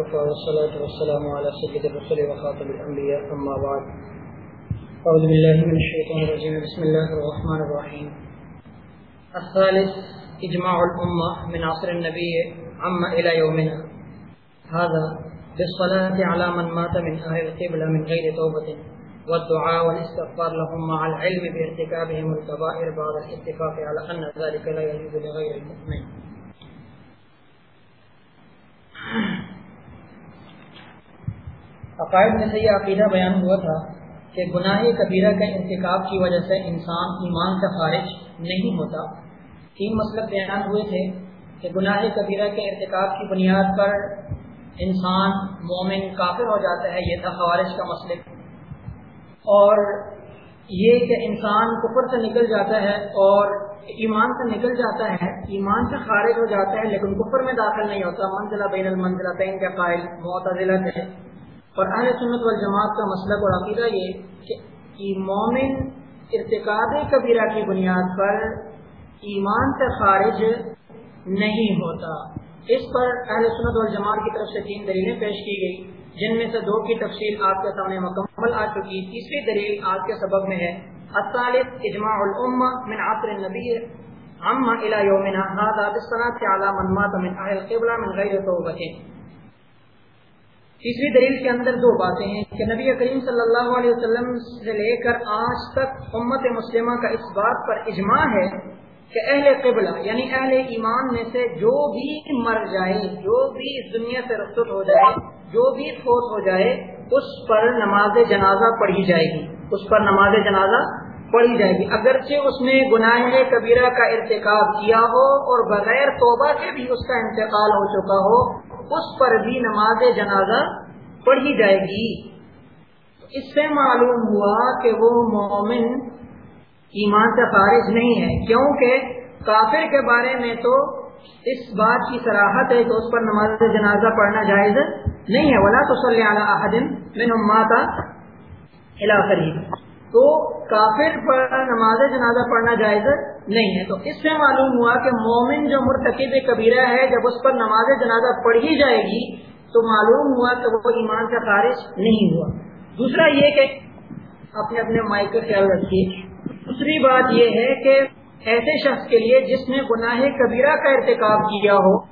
والصلاة والسلام على سيد الرسل وخاتم الأنبياء، أما بعد. أعوذ بالله من الشيطان الرجيم. بسم الله الرحمن الرحيم. الثالث، إجماع الأمة من عصر النبي عما إلى يومنا. هذا بالصلاة على من مات من أهل القبلة من غير توبة، والدعاء والاستغفار لهم مع العلم بارتكابهم الكبائر بعد الاتفاق على أن ذلك لا يجوز لغير المؤمن. عقائد میں سے یہ عقیدہ بیان ہوا تھا کہ گناہ کبیرہ کا انتخاب کی وجہ سے انسان ایمان کا خارج نہیں ہوتا۔ تین مسئلہ بیان ہوئے تھے کہ گناہ کبیرہ کے ارتکاب کی بنیاد پر انسان مومن کافر ہو جاتا ہے، یہ تھا خوارج کا مسئلہ۔ اور یہ کہ انسان کفر سے نکل جاتا ہے اور ایمان سے نکل جاتا ہے، ایمان سے خارج ہو جاتا ہے، لیکن کفر میں داخل نہیں ہوتا۔ منزلہ بین المنزلہ بین کا قائل معتدلہ ہے اور اہل سنت والجماعت کا مسئلہ اور عقیدہ یہ کہ مومن ارتقاب کبیرہ کی بنیاد پر ایمان سے خارج نہیں ہوتا۔ اس پر اہل سنت والجماعت کی طرف سے تین دلیلیں پیش کی گئی جن میں سے دو کی تفصیل آپ کے سامنے مکمل آ چکی، تیسری دلیل آج کے سبب میں ہے۔ الثالث، اجماع الامہ من عصر النبی عما الى يومنا هذا بالصلاه على من مات من اهل القبلة من غير توبه تیسری دلیل کے اندر دو باتیں ہیں کہ نبی کریم صلی اللہ علیہ وسلم سے لے کر آج تک امت مسلمہ کا اس بات پر اجماع ہے کہ اہل قبلہ یعنی اہل ایمان میں سے جو بھی مر جائے، جو بھی اس دنیا سے رخصت ہو جائے، جو بھی فوت ہو جائے، اس پر نماز جنازہ پڑھی جائے گی۔ اس پر نماز جنازہ پڑھی جائے گی۔ اگرچہ اس نے گناہ کبیرہ کا ارتکاب کیا ہو اور بغیر توبہ کے بھی اس کا انتقال ہو چکا ہو اس پر بھی نماز جنازہ پڑھی جائے گی۔ اس سے معلوم ہوا کہ وہ مومن ایمان سے خارج نہیں ہے، کیونکہ کافر کے بارے میں تو اس بات کی سراہت ہے کہ اس پر نماز جنازہ پڑھنا جائز نہیں ہے۔ ولا تو صلی اللہ من ماتا تو کافر پر نماز جنازہ پڑھنا جائز نہیں ہے۔ تو اس سے معلوم ہوا کہ مومن جو مرتکب کبیرہ ہے، جب اس پر نماز جنازہ پڑھی جائے گی، تو معلوم ہوا کہ وہ ایمان کا خارج نہیں ہوا۔ دوسرا یہ کہ اپنے اپنے مائک کا خیال رکھیے۔ دوسری بات یہ ہے کہ ایسے شخص کے لیے جس نے گناہ کبیرہ کا ارتکاب کیا ہو،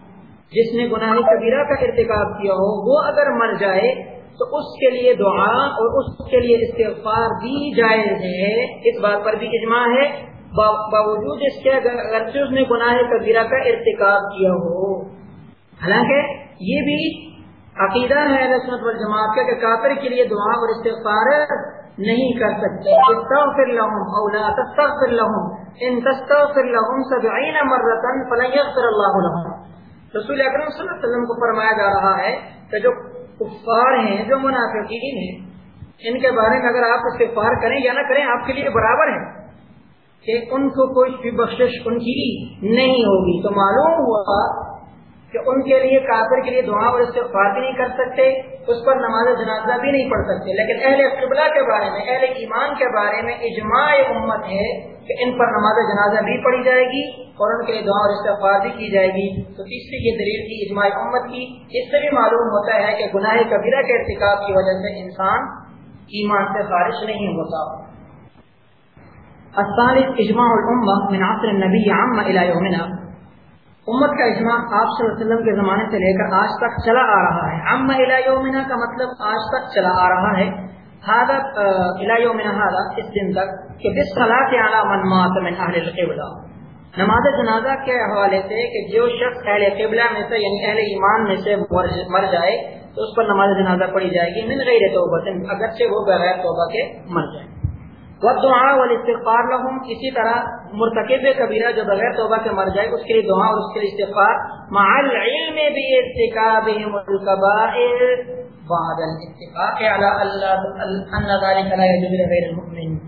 جس نے گناہ کبیرہ کا ارتکاب کیا ہو، وہ اگر مر جائے تو اس کے لیے دعا اور اس کے لیے استغفار بھی جائز ہے۔ اس بات پر بھی اجماع ہے۔ باوجود اس کے اگرچہ اس نے گناہ کبیرہ کا ارتکاب کیا ہو۔ حالانکہ یہ بھی عقیدہ ہے رسمت والجماعت کا کہ کافر کے لیے دعا اور استغفار نہیں کر سکتے۔ استغفر لهم او لا تستغفر لهم، ان تستغفر لهم 70 مره فلن يغفر الله لهم۔ رسول اکرم صلی اللہ علیہ وسلم کو فرمایا جا رہا ہے کہ جو کفار ہیں جو منافقین ہیں ان کے بارے میں اگر آپ استغفار کریں یا نہ کریں، آپ کے لیے برابر ہے کہ ان کو کوئی بھی بخشش ان کی نہیں ہوگی۔ تو معلوم ہوا کہ ان کے لیے کافر کے لیے دعا اور استغفار بھی نہیں کر سکتے، اس پر نماز جنازہ بھی نہیں پڑھ سکتے۔ لیکن اہل قبلہ کے بارے میں، اہل ایمان کے بارے میں اجماع امت ہے کہ ان پر نماز جنازہ بھی پڑھی جائے گی اور ان کے لیے دعا اور استغفار بھی کی جائے گی۔ تو تیسری یہ دلیل کی اجماع امت کی۔ اس سے بھی معلوم ہوتا ہے کہ گناہ کبیرہ کے ارتکاب کی وجہ سے انسان ایمان سے خارج نہیں ہوتا۔ اجماع الامہ من عصر النبی عام الى یومنا۔ امت کا اجماع آپ صلی اللہ علیہ وسلم کے زمانے سے لے کر آج تک چلا آ رہا ہے۔ عام الى یومنا کا مطلب آج تک چلا آ رہا ہے۔ حادت الى یومنا اس دن تک کہ بس صلاۃ علی من مات من اهل القبلہ نماز جنازہ کے حوالے سے کہ جو شخص اہل قبلہ میں سے یعنی اہل ایمان میں سے مر جائے، تو اس پر نماز جنازہ پڑھی جائے گی، من غیر توبہ سے اگرچہ وہ بغیر توبہ کے مر جائے۔ وہ دعا والاستغفار لهم، اسی طرح مرتکب کبیرہ جو بغیر توبہ کے مر جائے، اس کے لیے دعا اور اس کے لیے استغفار، مع العلم بارتكابهم الكبائر۔ بعد الاتفاق على ان ذلك لا يجوز لغير المؤمن.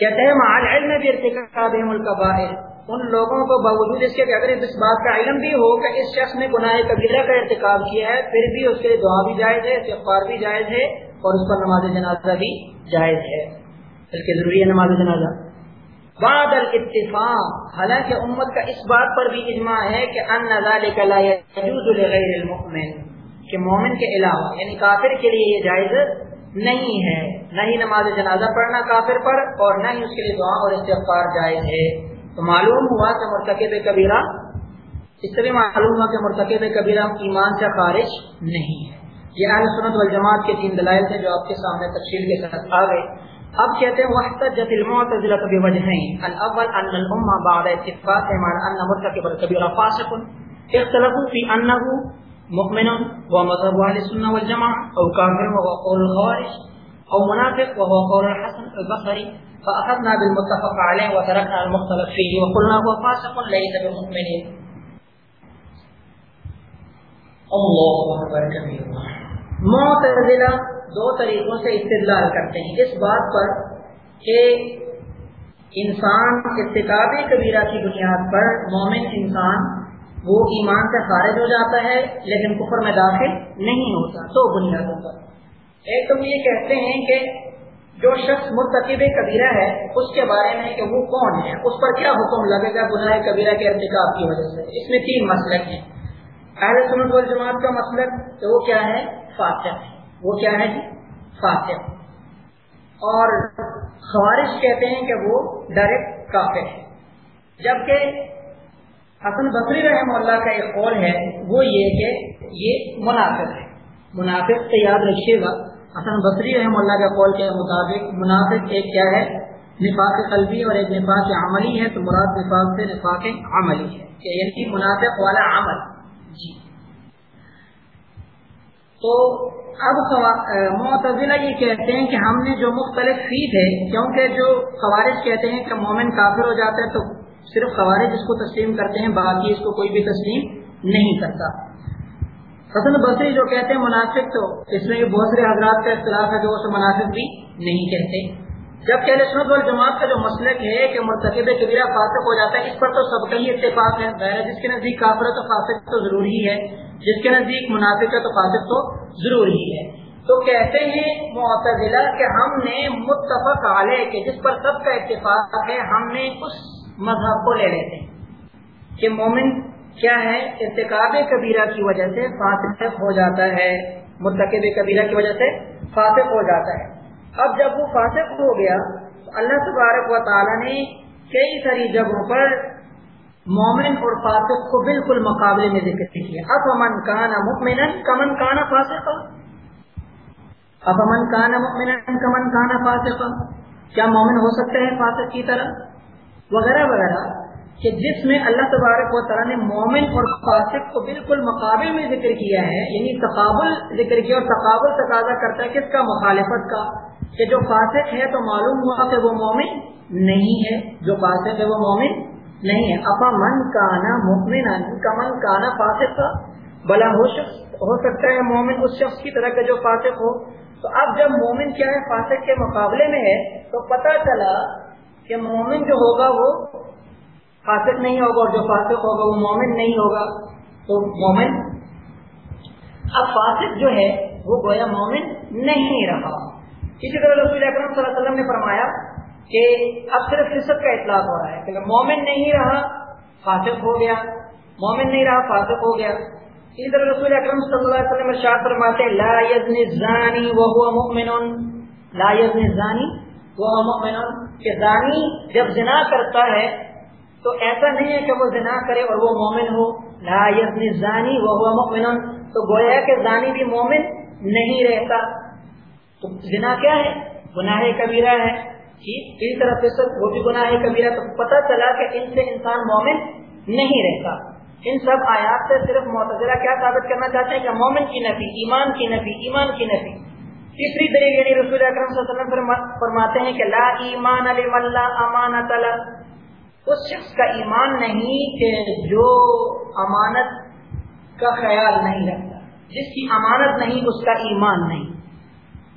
کہتے ہیں مع العلم بارتكابهم الكبائر ان لوگوں کو باوجود اس کے کہ اگر اس بات کا علم بھی ہو کہ اس شخص نے گناہ کبیرہ کا ارتکاب کیا ہے، پھر بھی اس کے دعا بھی جائز ہے، استغفار بھی جائز ہے، اور اس پر نماز جنازہ بھی جائز ہے۔ بلکہ ضروری ہے نماز جنازہ۔ بعد الاتفاق، حالانکہ امت کا اس بات پر بھی اجماع ہے کہ ان ذلك لا يجوز لغير المؤمن۔ کہ مومن کے علاوہ یعنی کافر کے لیے یہ جائز نہیں ہے۔ نہ ہی نماز جنازہ پڑھنا کافر پر اور نہ ہی اس کے لیے دعا اور استغفار جائز ہے۔ تو معلوم ہوا کہ مرتکب کبیرہ، اس سے بھی معلوم ہوا کہ مرتکب کبیرہ ایمان سے خارج نہیں ہے۔ یہ اہل سنت والجماعت کے تین دلائل تھے جو آپ کے سامنے تفصیل کے ساتھ آ گئے۔ اب کہتے ہیں وحتجت المعتزلہ بوجهين۔ الاول ان الامه بعد اتفاق مع ان مرتكب الكبيره فاسق۔ اختلفوا في انه مؤمن ومذهب اهل السنه والجماعه او كافر وهو قول الخوارج او منافق وهو قول الحسن البصري. فاخذنا بالمتفق عليه وتركنا المختلف فيه وقلنا هو فاسق ليس بمؤمن. اللہ اکبر کبیر معتزلہ دو طریقوں سے استدلال کرتے ہیں۔ اس بات پر کہ انسان ارتکاب کبیرہ کی بنیاد پر مومن انسان وہ ایمان سے خارج ہو جاتا ہے، لیکن کفر میں داخل نہیں ہوتا دو بنیادوں پر ایک تو یہ کہتے ہیں کہ جو شخص مرتکب کبیرہ ہے، اس کے بارے میں کہ وہ کون ہے، اس پر کیا حکم لگے گا گناہ کبیرہ کے ارتکاب کی وجہ سے؟ اس میں تین مسلک ہیں۔ اہل سنت والجماعت کا مسلک تو وہ کیا ہے؟ فاتح وہ کیا ہے جی؟ فاتح۔ اور خوارش کہتے ہیں کہ وہ ڈائریکٹ کافر ہے۔ جبکہ حسن بصری رحم اللہ کا ایک قول ہے، وہ یہ کہ یہ منافق ہے۔ منافق سے یاد رکھیے گا، حسن بصری رحم اللہ کے قول کے مطابق منافق ایک کیا ہے؟ نفاق قلبی اور ایک نفاق عملی ہے، تو مراد نفاق سے نفاق عملی ہے یعنی منافق والا عمل۔ جی۔ تو اب معتزلہ یہ کہتے ہیں کہ ہم نے جو مختلف فیس ہے، کیونکہ جو خوارج کہتے ہیں کہ مومن کافر ہو جاتا ہے، تو صرف خوارج اس کو تسلیم کرتے ہیں، باقی اس کو کوئی بھی تسلیم نہیں کرتا۔ حسن بصری جو کہتے ہیں مناسب تو اس میں بہت سارے حضرات کا اختلاف ہے جو اسے مناسب بھی نہیں کہتے۔ جبکہ سنت والجماعت کا جو مسلک ہے کہ مرتکب کبیرہ فاسق ہو جاتا ہے، اس پر تو سب کا ہی اتفاق ہے۔ جس کے نزدیک کافر تو فاسق تو ضروری ہے، جس کے نزدیک منافق ہے تو فاسق تو ضروری ہے۔ تو کہتے ہیں معتزلہ کہ ہم نے متفق علیہ، کہ جس پر سب کا اتفاق ہے، ہم نے اس مذہب کو لے لیتے ہیں۔ کہ مومن کیا ہے؟ ارتکاب کبیرہ کی وجہ سے فاسق ہو جاتا ہے۔ مرتکب کبیرہ کی وجہ سے فاسق ہو جاتا ہے۔ اب جب وہ فاسق ہو گیا، تو اللہ تبارک و تعالی نے کئی ساری جگہوں پر مومن اور فاسق کو بالکل مقابلے میں ذکر کیا۔ اب امن کانا مکمن کمن کانا فاسق اب امن کانا مکمن کمن کانا فاسق کیا مومن ہو سکتے ہیں فاسق کی طرح؟ وغیرہ وغیرہ، کہ جس میں اللہ تبارک و تعالیٰ نے مومن اور فاسق کو بالکل مقابل میں ذکر کیا ہے یعنی تقابل ذکر کیا اور تقابل تقاضا کرتا ہے، کس کا؟ مخالفت کا، کہ جو فاسق ہے تو معلوم ہوا کہ وہ مومن نہیں ہے، جو فاسق ہے وہ مومن نہیں ہے۔ اپا من کانا مکمن کا من کانا فاسق کا بلا ہو شخص، ہو سکتا ہے مومن اس شخص کی طرح کا جو فاسق ہو۔ تو اب جب مومن کیا ہے، فاسق کے مقابلے میں ہے، تو پتہ چلا کہ مومن جو ہوگا وہ فاسق نہیں ہوگا اور جو فاسق ہوگا وہ مومن نہیں ہوگا۔ تو مومن اب فاسق جو ہے وہ گویا مومن نہیں رہا۔ اسی طرح رسول اکرم صلی اللہ علیہ وسلم نے فرمایا کہ اب صرف فصد کا اطلاق ہو رہا ہے کہ مومن نہیں رہا، فاسق ہو گیا۔ مومن نہیں رہا، فاسق ہو گیا۔ اسی طرح رسول اکرم صلی اللہ علیہ وسلم ارشاد فرماتے لا یزن الزانی وهو مؤمن لا یزن الزانی وهو مؤمن کہ زانی جب زنا کرتا ہے، تو ایسا نہیں ہے کہ وہ زنا کرے اور وہ مومن ہو۔ لا یزن الزانی وهو مؤمن تو گویا کہ زانی بھی مومن نہیں رہتا۔ تو زنا کیا ہے؟ گناہ کبیرہ ہے۔ جی، اسی طرح فصل وہ بھی گناہ کبیرہ۔ تو پتہ چلا کہ ان سے انسان مومن نہیں رہتا۔ ان سب آیات سے صرف معتذرہ کیا ثابت کرنا چاہتے ہیں کہ مومن کی نفی، ایمان کی نفی، ایمان کی نفی۔ تیسری طریقے یعنی رسول اکرم صلی اللہ علیہ وسلم فرماتے ہیں کہ لا ایمان علی اللہ امانت اس شخص کا ایمان نہیں کہ جو امانت کا خیال نہیں رکھتا۔ جس کی امانت نہیں، اس کا ایمان نہیں۔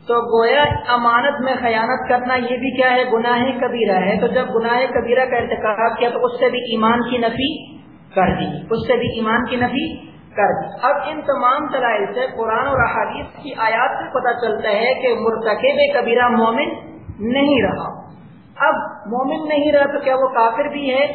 تو گویا امانت میں خیانت کرنا یہ بھی کیا ہے؟ گناہ کبیرہ ہے۔ تو جب گناہ کبیرہ کا ارتکاب کیا تو اس سے بھی ایمان کی نفی کر دی۔ اس سے بھی ایمان کی نفی کر اب ان تمام دلائل سے قرآن اور احادیث کی آیات سے پتہ چلتا ہے کہ مرتکب کبیرہ مومن نہیں رہا۔ اب مومن نہیں رہا تو کیا وہ کافر بھی ہے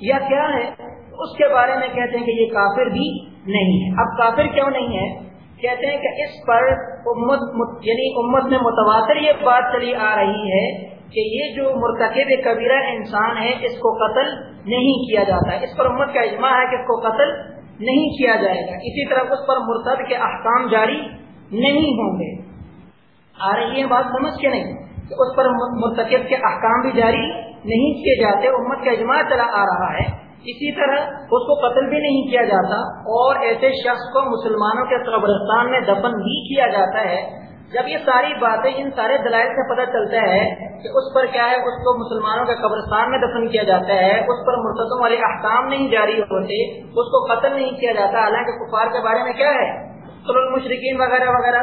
یا کیا ہے؟ اس کے بارے میں کہتے ہیں کہ یہ کافر بھی نہیں ہے۔ اب کافر کیوں نہیں ہے؟ کہتے ہیں کہ اس پر امت یعنی امت میں متواتر یہ بات چلی آ رہی ہے کہ یہ جو مرتکب کبیرہ انسان ہے، اس کو قتل نہیں کیا جاتا۔ ہے اس پر امت کا اجماع ہے کہ اس کو قتل نہیں کیا جائے گا۔ اسی طرح اس پر مرتد کے احکام جاری نہیں ہوں گے۔ آ رہی ہے بات سمجھ کے نہیں؟ کہ اس پر مرتکب کے احکام بھی جاری نہیں کیے جاتے، امت کا اجماع چلا آ رہا ہے۔ اسی طرح اس کو قتل بھی نہیں کیا جاتا اور ایسے شخص کو مسلمانوں کے قبرستان میں دفن بھی کیا جاتا ہے۔ جب یہ ساری باتیں ان سارے دلائل سے پتہ چلتا ہے کہ اس پر کیا ہے، اس کو مسلمانوں کے قبرستان میں دفن کیا جاتا ہے، اس پر مرتدوں والے احکام نہیں جاری ہوتے، اس کو قتل نہیں کیا جاتا، حالانکہ کفار کے بارے میں کیا ہے؟ المشرقین وغیرہ وغیرہ۔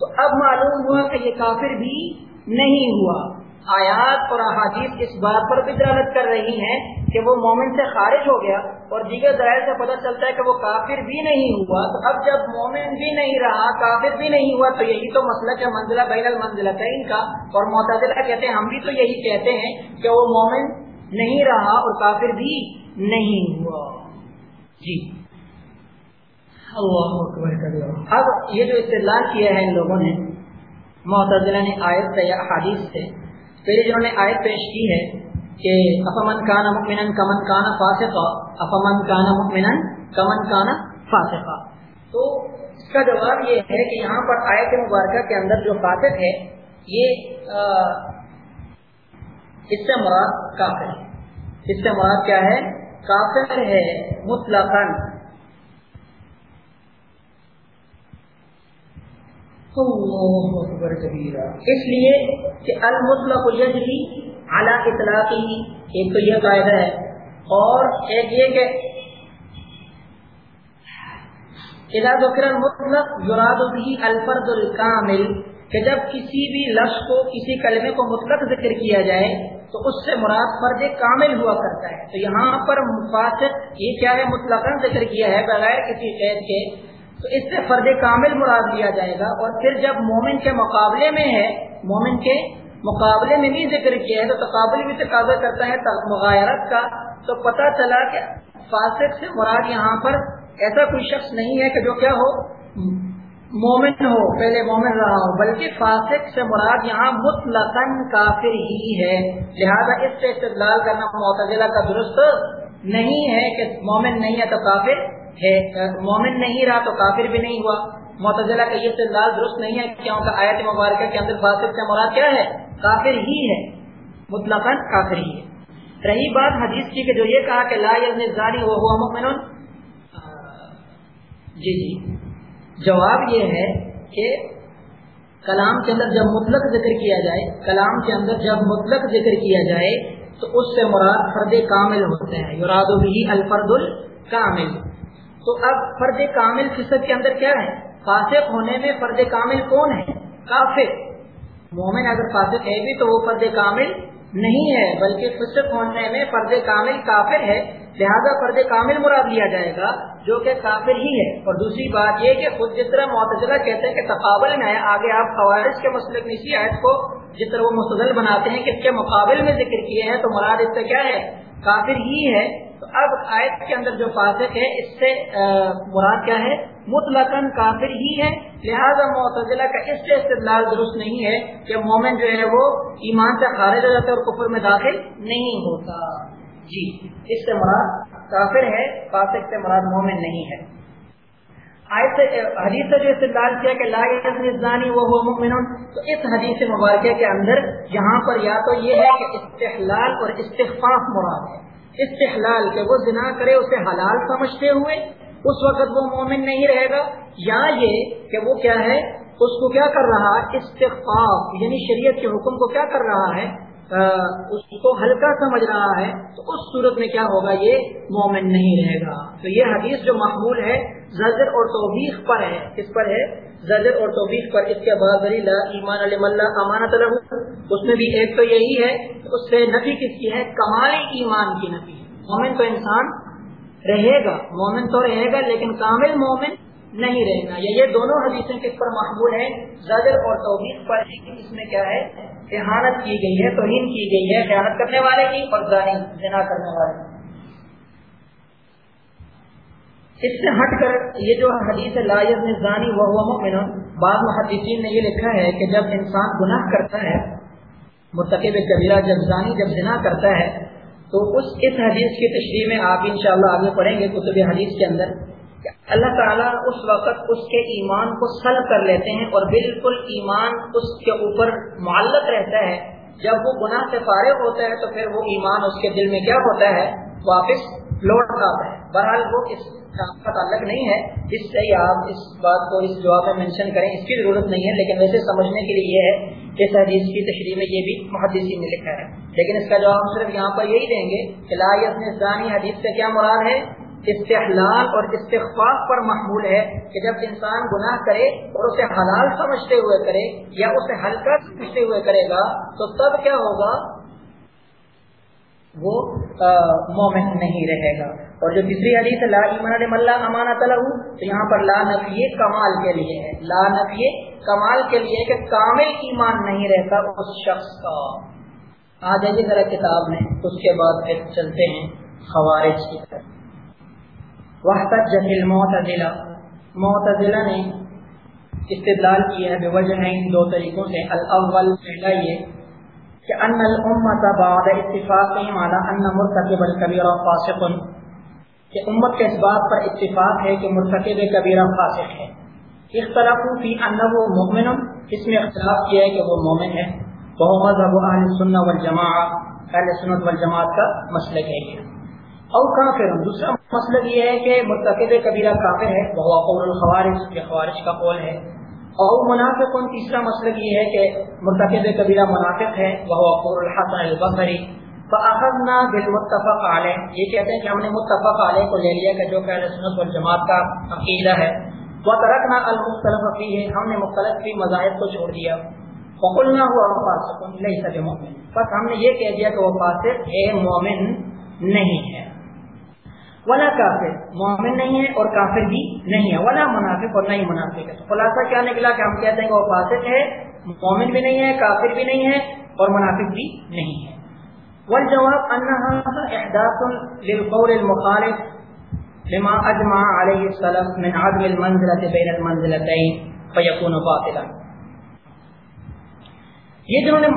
تو اب معلوم ہوا کہ یہ کافر بھی نہیں ہوا۔ آیات اور احادیث اس بات پر بھی دلالت کر رہی ہیں کہ وہ مومن سے خارج ہو گیا اور دیگر دلائل سے پتہ چلتا ہے کہ وہ کافر بھی نہیں ہوا۔ تو اب جب مومن بھی نہیں رہا کافر بھی نہیں ہوا تو یہی تو مسئلہ ہے منزلہ بین المنزلہ ان کا۔ اور معتدلہ کہتے ہیں ہم بھی تو یہی کہتے ہیں کہ وہ مومن نہیں رہا اور کافر بھی نہیں ہوا۔ جی۔ اللہ اب یہ جو اطلاع کیا ہے ان لوگوں نے معتدلہ نے آیت سے یا حادیث سے پھر جنہوں نے آیت پیش کی ہے کہ افمن کانا مکمن کمن کانا فاسقا، افمن کانا مکمن کمن کانا فاسقا۔ تو اس کا جواب یہ ہے کہ یہاں پر آیت مبارکہ کے اندر جو فاسق ہے، یہ اس سے مراد کافر ہے۔ اس سے مراد کیا ہے؟ کافر ہے، مطلقاً۔ اکبر کبیرہ۔ اس لیے کہ المطلق یجری اعلیٰ اطلاقی ایک تو یہ قاعدہ ہے، اور ایک یہ کہ مطلق یراد بھی الفرد الکامل کہ جب کسی بھی لفظ کو، کسی کلمے کو مطلق ذکر کیا جائے، تو اس سے مراد فرد کامل ہوا کرتا ہے۔ تو یہاں پر مفاسد یہ کیا ہے مطلق ذکر کیا ہے، بغیر کسی قید کے تو اس سے فرد کامل مراد لیا جائے گا اور پھر جب مومن کے مقابلے میں ہے، مومن کے مقابلے میں بھی ذکر کیا ہے، تو تقابل بھی تقاضا کرتا ہے مغایرت کا۔ تو پتہ چلا کہ فاسق سے مراد یہاں پر ایسا کوئی شخص نہیں ہے کہ جو کیا ہو، مومن ہو، پہلے مومن رہا ہو، بلکہ فاسق سے مراد یہاں مطلق کافر ہی ہے۔ لہذا اس سے استدلال کرنا معتدلہ کا درست نہیں ہے کہ مومن نہیں ہے تو کافر۔ ہے۔ مومن نہیں رہا تو کافر بھی نہیں ہوا۔ معتزلہ کا یہ استدلال درست نہیں ہے کیونکہ آیت مبارکہ کے اندر فاسق سے مراد کیا ہے؟ کافر ہی ہے۔ مطلق کافر ہی ہے۔ رہی بات حدیث کی کہ جو یہ کہا کہ لا زانی وہ ہوا مؤمن جی جی۔ جواب یہ ہے کہ کلام کے اندر جب مطلق ذکر کیا جائے، کلام کے اندر جب مطلق ذکر کیا جائے، تو اس سے مراد فرد کامل ہوتے ہیں۔ یوراد بھی الفرد الکامل۔ تو اب فرد کامل فصد کے اندر کیا ہے؟ فاسق ہونے میں فرد کامل کون ہے؟ کافر۔ مومن اگر فاسق ہے بھی تو وہ فرد کامل نہیں ہے، بلکہ فصق ہونے میں فرد کامل کافر ہے، لہذا فرد کامل مراد لیا جائے گا جو کہ کافر ہی ہے۔ اور دوسری بات یہ کہ خود جس طرح معتجرہ کہتے ہیں کہ تقابل میں آگے آپ خوارش کے مسئلے اسی آیت کو جس طرح وہ مستدل بناتے ہیں کہ اس کے مقابل میں ذکر کیے ہیں، تو مراد اس سے کیا ہے؟ کافر ہی ہے۔ تو اب آیت کے اندر جو فاسق ہے، اس سے مراد کیا ہے؟ مطلق کافر ہی ہے۔ لہذا معتزلہ کا اس سے استدلال درست نہیں ہے کہ مومن جو ہے وہ ایمان سے خارج ہو جاتا ہے اور کفر میں داخل نہیں ہوتا۔ جی اس سے مراد کافر ہے، فاسق سے مراد مومن نہیں ہے۔ حدیث سے جو استدلال کیا کہ لا وہ مؤمن، تو اس حدیث مبارکہ کے اندر یہاں پر یا تو یہ ہے کہ استحلال اور استخفاف مراد ہے۔ استحلال کہ وہ زنا کرے، اسے حلال سمجھتے ہوئے، اس وقت وہ مومن نہیں رہے گا۔ یا یہ کہ وہ کیا ہے، اس کو کیا کر رہا؟ استخفاف یعنی شریعت کے حکم کو کیا کر رہا ہے؟ اس کو ہلکا سمجھ رہا ہے۔ تو اس صورت میں کیا ہوگا؟ یہ مومن نہیں رہے گا۔ تو یہ حدیث جو معمول ہے، زجر اور توبیخ پر ہے کس پر ہے۔ زجر اور توبیخ پر اس کے بعد ایمان اللہ امانت اس میں بھی ایک تو یہی ہے اس سے نفی کس کی ہے؟ کمال ایمان کی نفی مومن تو انسان رہے گا، مومن تو رہے گا، لیکن کامل مومن نہیں رہے گا. یہ دونوں حدیثیں کس پر محبول ہے زجر اور توبیخ پر ہے اس میں کیا ہے؟ احانت کی گئی ہے، توہین کی گئی ہے خیانت کرنے والے کی اور جنا کرنے والے اس سے ہٹ کر یہ جو حدیث لا زانی وہ مؤمن، بعض محدثین نے یہ لکھا ہے کہ جب انسان گناہ کرتا ہے، مرتکب کبیرہ جب زانی، جب زنا کرتا ہے، تو اس اس حدیث کی تشریح میں آپ انشاءاللہ آگے پڑھیں گے کتب حدیث کے اندر کہ اللہ تعالیٰ اس وقت اس کے ایمان کو سلب کر لیتے ہیں اور بالکل ایمان اس کے اوپر معلق رہتا ہے۔ جب وہ گناہ سے فارغ ہوتا ہے تو پھر وہ ایمان اس کے دل میں کیا ہوتا ہے؟ واپس لوٹ آتا ہے۔ بہرحال وہ اس کا تعلق نہیں ہے۔ اس سے آپ اس بات کو اس جواب میں مینشن کریں۔ اس کی ضرورت نہیں ہے، لیکن ویسے سمجھنے کے لیے یہ ہے کہ اس حدیث کی تشریح میں یہ بھی محدثی نے لکھا ہے۔ لیکن اس کا جواب ہم صرف یہاں پر یہی دیں گے کہ لا لایت نے حدیث سے کیا مراد ہے؟ استحلال اور استخفاف پر محمول ہے کہ جب انسان گناہ کرے اور اسے حلال سمجھتے ہوئے کرے یا اسے ہلکا سمجھتے ہوئے کرے گا تو تب کیا ہوگا؟ وہ مومن نہیں رہے گا۔ اور جو تیسری حدیث لا ایمان اللہ امانت تو یہاں پر لا نفی کمال کے لیے ہے۔ لا نفی کمال کے لیے کہ کامل ایمان نہیں رہتا اس شخص کا۔ آ جائیے ذرا کتاب میں، اس کے بعد پھر چلتے ہیں خوارج کی طرف۔ وہ جہل معتدلا معتدلا نے استدلال کیا ہے بے وجہ دو طریقوں سے۔ الاول پہلا یہ کہ ان الامت بعد اتفاقهم على ان مرتکب الكبیرہ فاسق. کہ امت کے اس بات پر اتفاق ہے کہ مرتکب کبیرہ فاسق ہے۔ اختلاف فی انه مؤمن، اس میں اختلاف کیا ہے کہ وہ مومن ہے۔ وہ مذہب اہل السنہ والجماعہ، اہل سنت والجماعت کا مسلک ہے۔ یہ اور کافر، دوسرا مسئلہ یہ ہے کہ مرتکب کبیرہ کافر ہے۔ وہ قول الخوارج، یہ خوارج کا قول ہے۔ اور منافق تیسرا مسئلہ یہ ہے کہ مرتکب کبیرہ منافق ہے وہ الحسن البصری۔ فاخذنا بالمتفق علیہ۔ یہ کہتے ہیں کہ ہم نے متفق علیہ کو لے لیا کہ جو کہ سنت والجماعت کا عقیدہ ہے۔ وہ ترکنا المختلف فیہ ہم نے مختلف فی مذاہب کو چھوڑ دیا۔ فقلنا هو فاسق، ليس بمؤمن۔ بس ہم نے یہ کہہ دیا کہ وہ فاسق ہے مومن، نہیں ہے۔ ولا کافر، مومن نہیں ہے اور کافر بھی نہیں ہے۔ ولا منافق اور نہیں منافق ہے۔ خلاصہ کیا نکلا کہ ہم کہتے ہیں کہ وہ فاسق ہے، مومن بھی نہیں ہے، کافر بھی نہیں ہے اور منافق بھی نہیں ہے۔ والجواب انها احداث للقول المخالف لما اجمع عليه السلف من عدم المنزله بين المنزلتين فيكون باطلا۔ یہ جنہوں نے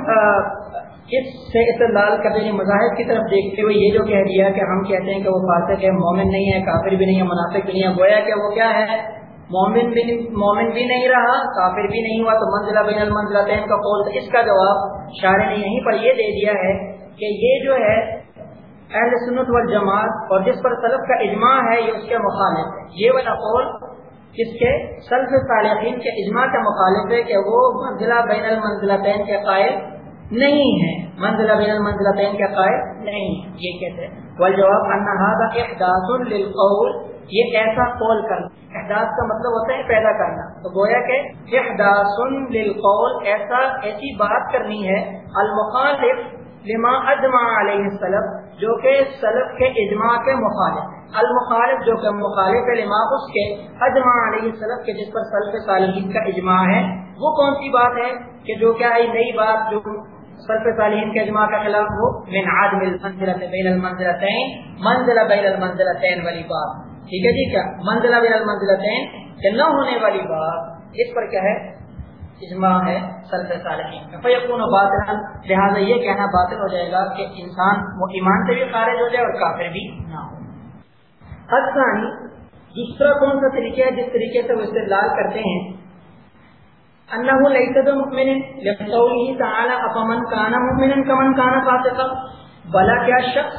اس سے استدلال کرتے ہیں مذاہب کی طرف دیکھتے ہوئے یہ جو کہہ دیا کہ ہم کہتے ہیں کہ وہ فاسق ہے، مومن نہیں ہے، کافر بھی نہیں ہے، منافق بھی نہیں ہے، گویا کہ وہ کیا ہے؟ مومن بھی مومن بھی نہیں رہا، کافر بھی نہیں ہوا، تو منزلہ بین المنزلہ تین کا قول اس کا جواب شاعر نے یہیں پر یہ دے دیا ہے کہ یہ جو ہے اہل سنت والجماعت اور جس پر سلف کا اجماع ہے، یہ اس کے مخالف ہے۔ یہ والا قول جس کے سلف صالحین کے اجماع کا مخالف ہے کہ وہ منزلہ بین المنزلہ تین کے قائل نہیں ہے۔ منزلہ بین المنزلہ بین کے قائل؟ نہیں۔ یہ کہتے ہیں۔ والجواب ان هذا احداث للقول۔ یہ ایسا قول کرنا؟ احداث کا مطلب ہوتا ہے پیدا کرنا۔ تو گویا کہ احداث للقول ایسا ایسی بات کرنی ہے، المخالف لما اجمع علیہ السلف، جو کہ سلف کے اجماع کے مخالف۔ المخالف جو کہ مخالف لما اس کے اجماع علیہ السلف کے، جس پر سلف صالحین کا اجماع ہے۔ وہ کون سی بات ہے؟ کہ جو کیا ہے، نئی بات جو سلف صالحین کے اجماع کا خلاف ہو، من عدم المنزلت بین المنزلتین منزلہ بین المنزلتین والی بات۔ ٹھیک ہے جی کیا؟ منزلہ بین المنزلتین، کہ نہ ہونے والی بات، اس پر کیا ہے؟ اجماع ہے سلف صالحین کا۔ فیقون باطلا، لہذا یہ کہنا باطل ہو جائے گا کہ انسان وہ ایمان سے بھی خارج ہو جائے اور کافر بھی نہ ہو۔ حد دوسرا کون سا طریقہ ہے؟ جس طریقے سے وہ استدلال کرتے ہیں انه ليس بمؤمن لقوله تعالى افمن كان مؤمنا كمن كان فاسقا. بلا کیا شخص،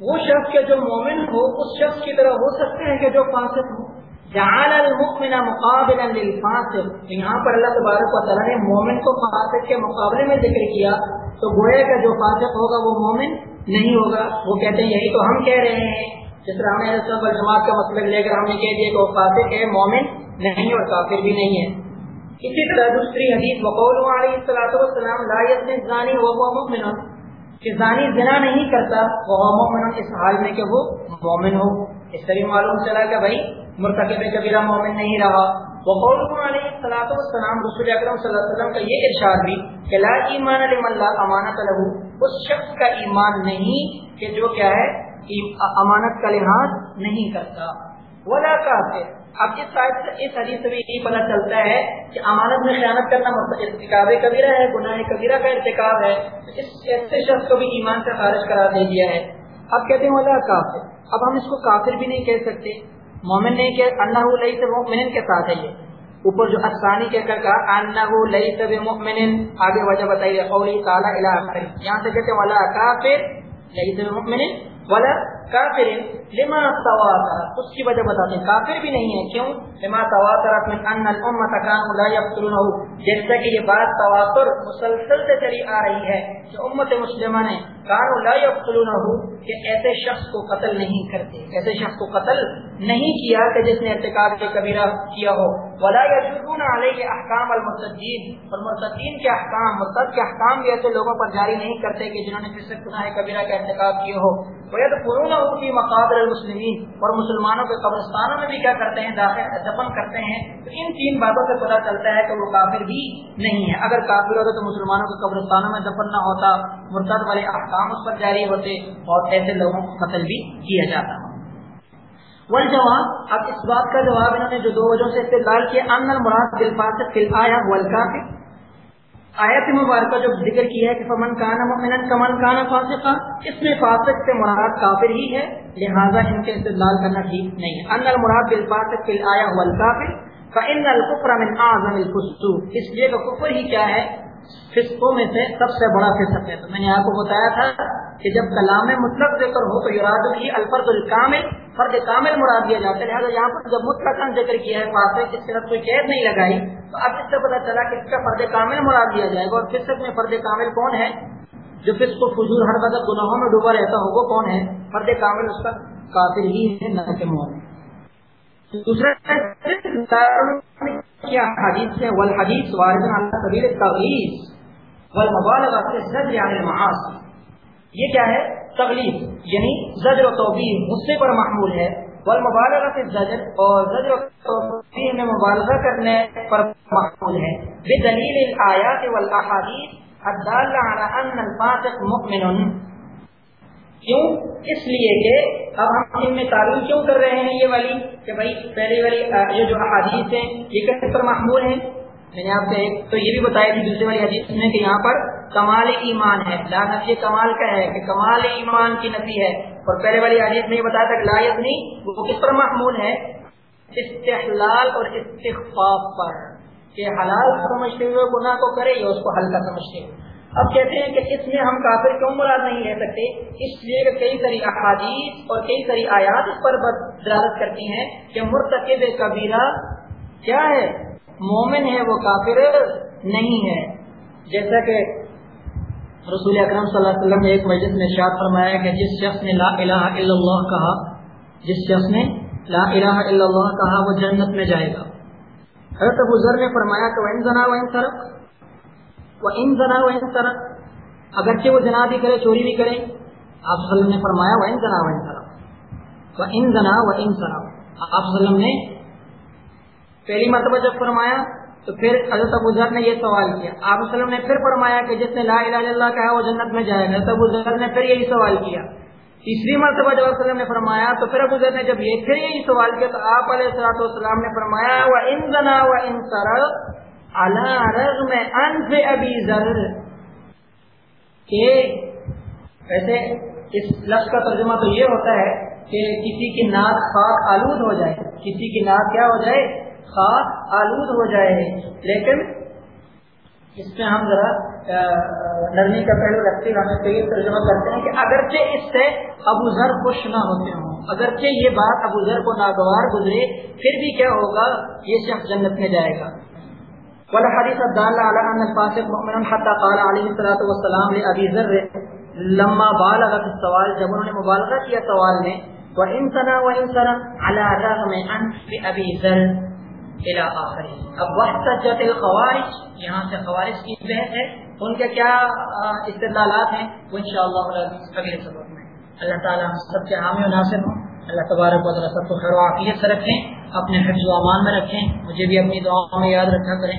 وہ شخص کے جو مومن ہو، اس شخص کی طرح ہو سکتے ہیں کہ جو فاسق ہو. جعل المؤمن مقابلا للفاسق. یہاں پر اللہ تبارک و تعالی نے مومن کو فاسق کے مقابلے میں ذکر کیا تو گویا کا جو فاسق ہوگا وہ مومن نہیں ہوگا. وہ کہتے ہیں، یہی تو ہم کہہ رہے ہیں. جس طرح ہم نے جماعت کا مطلب لے کر ہم نے کہہ دیا کہ وہ فاسق ہے مومن نہیں اور کافر بھی نہیں ہے۔ اسی طرح دوسری حدیث بقول علیہ السلام والسلام، لا یزن زانی وهو مؤمن، کہ زانی زنا نہیں کرتا وہ مومن اس حال میں کہ وہ مومن ہو۔ اس طرح معلوم چلا کہ بھائی، مرتکب کبیرہ مومن نہیں رہا۔ وقول علیہ الصلوۃ والسلام، رسول اکرم صلی اللہ علیہ وسلم کا یہ ارشاد بھی کہ لا ایمان لمن لا امانت له۔ اس شخص کا ایمان نہیں کہ جو کیا ہے امانت کا لحاظ نہیں کرتا۔ ولا کافر اب اس سے اس حدیث سے بھی یہی پتہ چلتا ہے کہ امانت میں خیانت کرنا مطلب ارتکاب کبیرہ ہے، گناہ کبیرہ کا ارتکاب ہے۔ اس ایسے شخص کو بھی ایمان سے خارج کرا دے دیا ہے۔ اب کہتے ہیں ولا کافر۔ اب ہم اس کو کافر بھی نہیں کہہ سکتے۔ مومن نہیں کہ اللہ لئی سے مومن کے ساتھ ہے یہ۔ اوپر جو افسانی کہہ کر کہا اللہ لئی سب مومن آگے وجہ بتائیے قولی تعالیٰ یہاں سے کہتے ہیں ولا کافر لئی سب مومن ولا کافر لما تواتر. اس کی وجہ بتاتے ہیں، کافر بھی نہیں ہے کیوں؟ لما تواتر من ان الامه كانوا لا يقتلونه جیسا کہ یہ بات تواتر مسلسل سے چلی آ رہی ہے کہ امت مسلمہ نے كانوا لا يقتلونه کہ ایسے شخص کو قتل نہیں کرتے۔ ایسے شخص کو قتل نہیں کیا کہ جس نے ارتکاب کے کبیرہ کیا ہو۔ ولا يجوزون عليه احکام المرتدین اور مرتدین کے احکام، مرتد کے احکام بھی ایسے لوگوں پر جاری نہیں کرتے کہ جنہوں نے فسق گناہ کبیرہ کا ارتکاب کیا ہو۔ ويدخلون في مقابر المسلمین اور مسلمانوں کے قبرستانوں میں بھی کیا کرتے ہیں؟ داخل، دفن کرتے ہیں۔ تو ان تین باتوں سے پتہ چلتا ہے کہ وہ کافر بھی نہیں ہے اگر کافر ہوتا تو مسلمانوں کے قبرستانوں میں دفن نہ ہوتا۔ مرتد والے احکام احکام اس پر جاری ہوتے اور ایسے لوگوں کو قتل بھی کیا جاتا۔ والجواب اب اس بات کا جواب انہوں نے جو دو وجہ سے استدلال کیا، ان المراد بالفاسق فی الایا والکافر۔ آیت مبارکہ جو ذکر کیا ہے کہ فمن کانا مؤمنا کمن کانا فاسقا، اس میں فاسق سے مراد کافر ہی ہے، لہذا ان کے استدلال کرنا ٹھیک نہیں ہے۔ ان المراد بالفاسق فی الایا والکافر فان الكفر من اعظم الفسوق۔ اس لیے کہ کفر ہی کیا ہے؟ فسقوں میں سے سب سے بڑا فسق ہے۔ تو میں نے آپ کو بتایا تھا کہ جب کلام مطلق ذکر ہو تو یراد ہی الفرد الکامل فرد کامل مراد دیا جاتا ہے۔ لہٰذا یہاں پر جب مطلق ذکر کیا ہے فاسق اس طرف کوئی قید نہیں لگائی، تو اب اس سے پتا چلا کہ اس کا فرد کامل مراد دیا جائے گا۔ اور فسق میں فرد کامل کون ہے؟ جو فسق و فجور ہر وقت گناہوں میں ڈوبا رہتا ہو، وہ کون ہے؟ فرد کامل اس کا کافر ہی ہے، نہ کہ مومن۔ دوسرا کیا حدیث سے والحدیث وارد علی سبیل التغلیظ والمبالغہ فی الزجر عن المعاصی۔ یہ کیا ہے؟ تغلیظ یعنی زجر و توبیح غصے پر محمول ہے۔ والمبالغہ فی الزجر، اور زجر و توبیح میں مبالغہ کرنے پر محمول ہے۔ بدلیل الآیات والاحادیث الدالہ علی ان الفاسق مؤمن کیوں؟ اس لیے کہ اب ہم ان میں تعلیم کیوں کر رہے ہیں یہ والی؟ کہ بھائی، پہلے والی یہ جو احادیث ہیں، یہ کس پر محمول ہیں؟ میں نے آپ سے ایک تو یہ بھی بتایا کہ دوسری والی حدیث میں کہ یہاں پر کمال ایمان ہے، لا نفی کمال کا ہے، کہ کمال ایمان کی نفی ہے۔ اور پہلے والی حدیث میں یہ بتایا تھا کہ لایت نہیں وہ کس پر محمول ہے؟ استحلال اور استخفاف پر، کہ حلال سمجھتے ہوئے گناہ کو کرے یا اس کو ہلکا سمجھتے ہوئے۔ اب کہتے ہیں کہ اس میں ہم کافر کیوں مراد نہیں رہ سکتے؟ اس لیے کہ کئی ساری احادیث اور کئی ساری آیات اس پر درارت کرتی ہیں کہ مرتکب کبیرہ کیا ہے؟ مومن ہے، وہ کافر نہیں ہے۔ جیسا کہ رسول اکرم صلی اللہ علیہ وسلم نے ایک مجلس میں شاد فرمایا کہ جس شخص نے لا الہ الا اللہ کہا، جس شخص نے لا الہ الا اللہ کہا، وہ جنت میں جائے گا۔ حضرت ابو ذر نے فرمایا کہ وہ زنا وہ سرق وہ ان زنا و ان طرح اگرچہ وہ جنا بھی کرے، چوری بھی کرے، آپ وسلم نے فرمایا، وہ ان زنا و ان طرح وہ ان زنا و ان طرح آپ وسلم نے پہلی مرتبہ جب فرمایا، تو پھر حضرت ابو ذر نے یہ سوال کیا۔ آپ وسلم نے پھر فرمایا کہ جس نے لا الہ الا اللہ کہا، وہ جنت میں جائے گا۔ حضرت ابو ذر نے پھر یہی سوال کیا۔ تیسری مرتبہ جب وسلم نے فرمایا، تو پھر ابو ذر نے جب یہ پھر یہی سوال کیا، تو آپ علیہ السلاۃ والسلام نے فرمایا، وہ ان زنا و ان رغم انف ابی ذر کہ ویسے اس لفظ کا ترجمہ تو یہ ہوتا ہے کہ کسی کی ناک خاک آلود ہو جائے، کسی کی ناک کیا ہو جائے؟ خاک آلود ہو جائے۔ لیکن اس میں ہم ذرا نرمی کا پہلو رکھتے ہمیں تو یہ ترجمہ کرتے ہیں کہ اگرچہ اس سے ابو ذر خوش نہ ہوتے ہوں، اگرچہ یہ بات ابو ذر کو ناگوار گزرے، پھر بھی کیا ہوگا؟ یہ شخص جنت میں جائے گا۔ والحديث الدال على ان الفاسق مؤمن حتى قال عليه الصلاه والسلام لابي ذر، لما بالغ في السوال جب انہوں نے مبالغہ کیا سوال میں تو ان سنا و ان سنا على رغم ان في ابي ذر الى اخر اب واحتجت الخوارج، یہاں سے خوارج کی بحث ہے. ان کے کیا استدلالات ہیں؟ وہ انشاءاللہ اگلے سبق میں اللہ تعالی ہم سب کے حامی و ناصر ہوں. اللہ تبارک و تعالی سب کو خیر و عافیت سے رکھیں. اپنے حفظ و امان میں رکھیں. مجھے بھی اپنی دعاؤں میں یاد رکھا کریں.